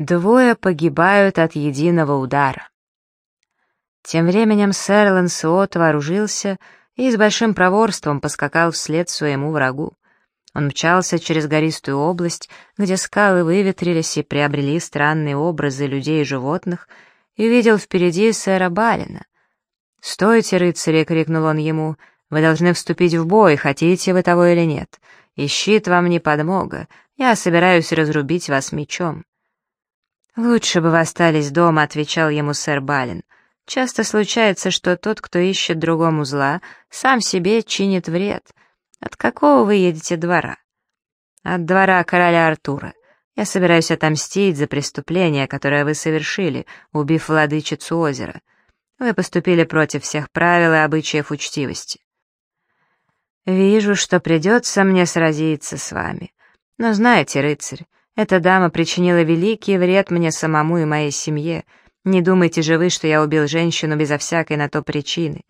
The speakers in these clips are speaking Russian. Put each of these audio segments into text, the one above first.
Двое погибают от единого удара. Тем временем сэр Лансуот вооружился и с большим проворством поскакал вслед своему врагу. Он мчался через гористую область, где скалы выветрились и приобрели странные образы людей и животных, и увидел впереди сэра Балина. «Стойте, рыцари!» — крикнул он ему. «Вы должны вступить в бой, хотите вы того или нет. И щит вам не подмога. Я собираюсь разрубить вас мечом». «Лучше бы вы остались дома», — отвечал ему сэр Балин. «Часто случается, что тот, кто ищет другому зла, сам себе чинит вред. От какого вы едете двора?» «От двора короля Артура. Я собираюсь отомстить за преступление, которое вы совершили, убив владычицу озера. Вы поступили против всех правил и обычаев учтивости. Вижу, что придется мне сразиться с вами. Но знаете, рыцарь, эта дама причинила великий вред мне самому и моей семье. Не думайте же вы, что я убил женщину безо всякой на то причины.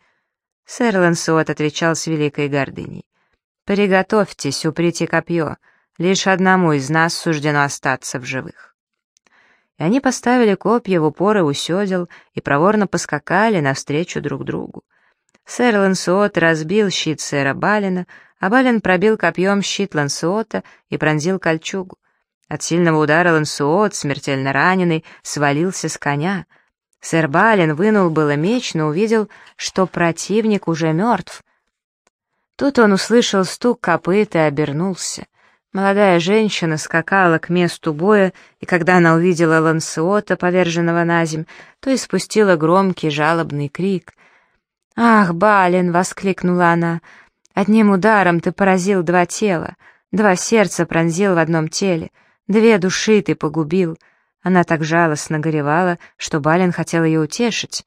Сэр Лансуот отвечал с великой гордыней. «Приготовьтесь, уприте копье. Лишь одному из нас суждено остаться в живых». И они поставили копья в упоры у седел и проворно поскакали навстречу друг другу. Сэр Лансуот разбил щит сэра Балина, а Балин пробил копьем щит Лансуота и пронзил кольчугу. От сильного удара Лансуот, смертельно раненый, свалился с коня. Сэр Балин вынул было меч, но увидел, что противник уже мертв. Тут он услышал стук копыт и обернулся. Молодая женщина скакала к месту боя, и когда она увидела Лансуота, поверженного на земь, то испустила громкий жалобный крик. «Ах, Балин!» — воскликнула она. «Одним ударом ты поразил два тела, два сердца пронзил в одном теле». Две души ты погубил. Она так жалостно горевала, что Балин хотел ее утешить.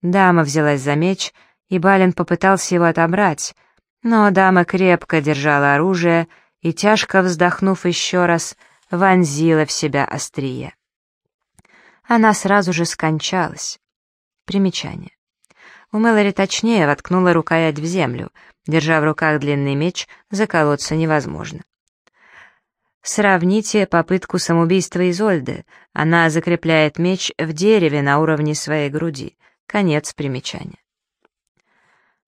Дама взялась за меч, и Балин попытался его отобрать, но дама крепко держала оружие и, тяжко вздохнув еще раз, вонзила в себя острие. Она сразу же скончалась. Примечание. У Мэлори точнее воткнула рукоять в землю. Держа в руках длинный меч, заколоться невозможно. Сравните попытку самоубийства Изольды. Она закрепляет меч в дереве на уровне своей груди. Конец примечания.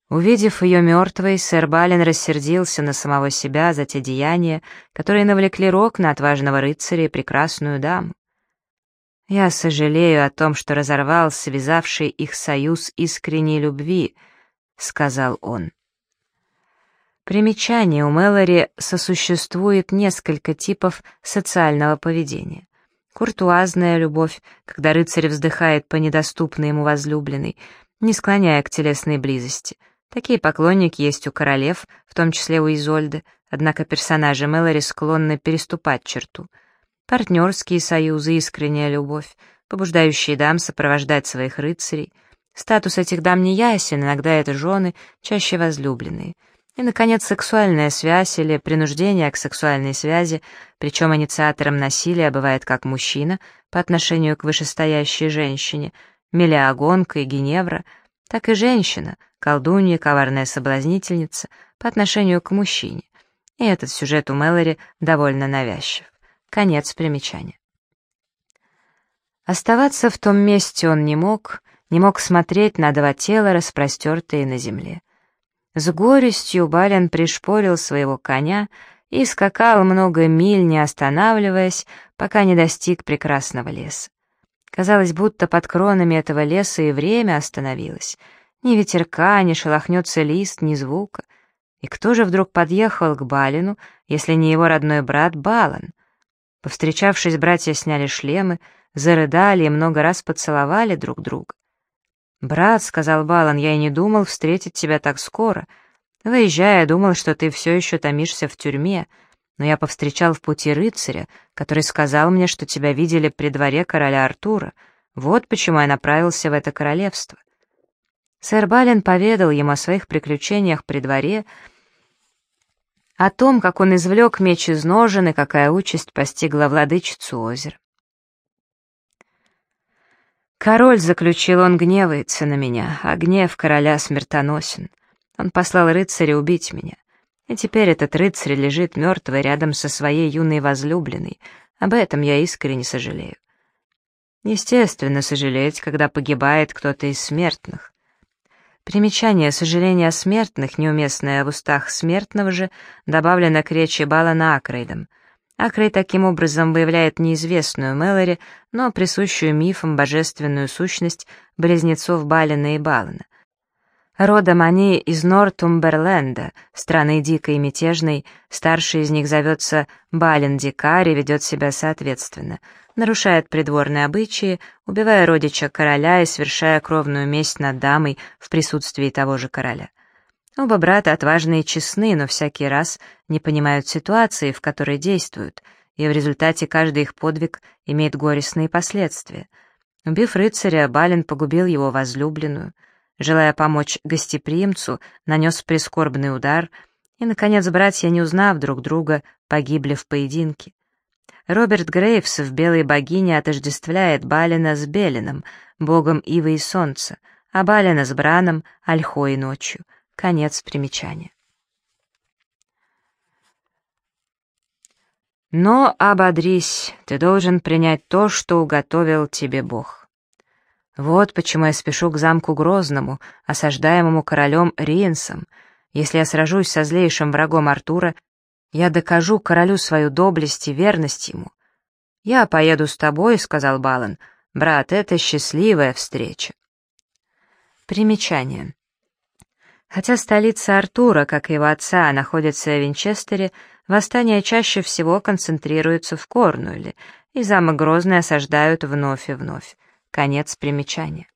Увидев ее мертвой, сэр Балин рассердился на самого себя за те деяния, которые навлекли рок на отважного рыцаря и прекрасную даму. «Я сожалею о том, что разорвал связавший их союз искренней любви», — сказал он. Примечание, у Мэлори сосуществует несколько типов социального поведения. Куртуазная любовь, когда рыцарь вздыхает по недоступной ему возлюбленной, не склоняя к телесной близости. Такие поклонники есть у королев, в том числе у Изольды, однако персонажи Мэлори склонны переступать черту. Партнерские союзы, искренняя любовь, побуждающие дам сопровождать своих рыцарей. Статус этих дам не ясен, иногда это жены, чаще возлюбленные — и, наконец, сексуальная связь или принуждение к сексуальной связи, причем инициатором насилия бывает как мужчина по отношению к вышестоящей женщине, мелиагонка и геневра, так и женщина, колдунья, коварная соблазнительница по отношению к мужчине. И этот сюжет у Мэлори довольно навязчив. Конец примечания. Оставаться в том месте он не мог, не мог смотреть на два тела, распростертые на земле. С горестью Бален пришпорил своего коня и скакал много миль, не останавливаясь, пока не достиг прекрасного леса. Казалось, будто под кронами этого леса и время остановилось. Ни ветерка, ни шелохнется лист, ни звука. И кто же вдруг подъехал к Балину, если не его родной брат Балан? Повстречавшись, братья сняли шлемы, зарыдали и много раз поцеловали друг друга. «Брат», — сказал Балан, — «я и не думал встретить тебя так скоро. Выезжая, думал, что ты все еще томишься в тюрьме, но я повстречал в пути рыцаря, который сказал мне, что тебя видели при дворе короля Артура. Вот почему я направился в это королевство». Сэр Бален поведал ему о своих приключениях при дворе, о том, как он извлек меч из ножен и какая участь постигла владычицу озера. Король, заключил он, гневается на меня, а гнев короля смертоносен. Он послал рыцаря убить меня. И теперь этот рыцарь лежит мертвый рядом со своей юной возлюбленной. Об этом я искренне сожалею. Естественно, сожалеть, когда погибает кто-то из смертных. Примечание «сожаление о смертных», неуместное в устах смертного же, добавлено к речи Балана Акрейдом. Акрей таким образом выявляет неизвестную Мэлори, но присущую мифам божественную сущность близнецов Балина и Балана. Родом они из Нортумберленда, страны дикой и мятежной, старший из них зовется Бален Дикарь ведет себя соответственно, нарушает придворные обычаи, убивая родича короля и совершая кровную месть над дамой в присутствии того же короля. Оба брата отважны и честны, но всякий раз не понимают ситуации, в которой действуют, и в результате каждый их подвиг имеет горестные последствия. Убив рыцаря, Бален погубил его возлюбленную — Желая помочь гостеприимцу, нанес прискорбный удар, и, наконец, братья, не узнав друг друга, погибли в поединке. Роберт Грейвс в «Белой богине» отождествляет Балина с Белином, богом Ивы и Солнца, а Балина с Браном, Ольхой ночью. Конец примечания. Но ободрись, ты должен принять то, что уготовил тебе Бог. Вот почему я спешу к замку Грозному, осаждаемому королем Риенсом. Если я сражусь со злейшим врагом Артура, я докажу королю свою доблесть и верность ему. «Я поеду с тобой», — сказал Балан. «Брат, это счастливая встреча». Примечание. Хотя столица Артура, как и его отца, находится в Винчестере, восстания чаще всего концентрируются в Корнуэле, и замок Грозный осаждают вновь и вновь. Конец примечания.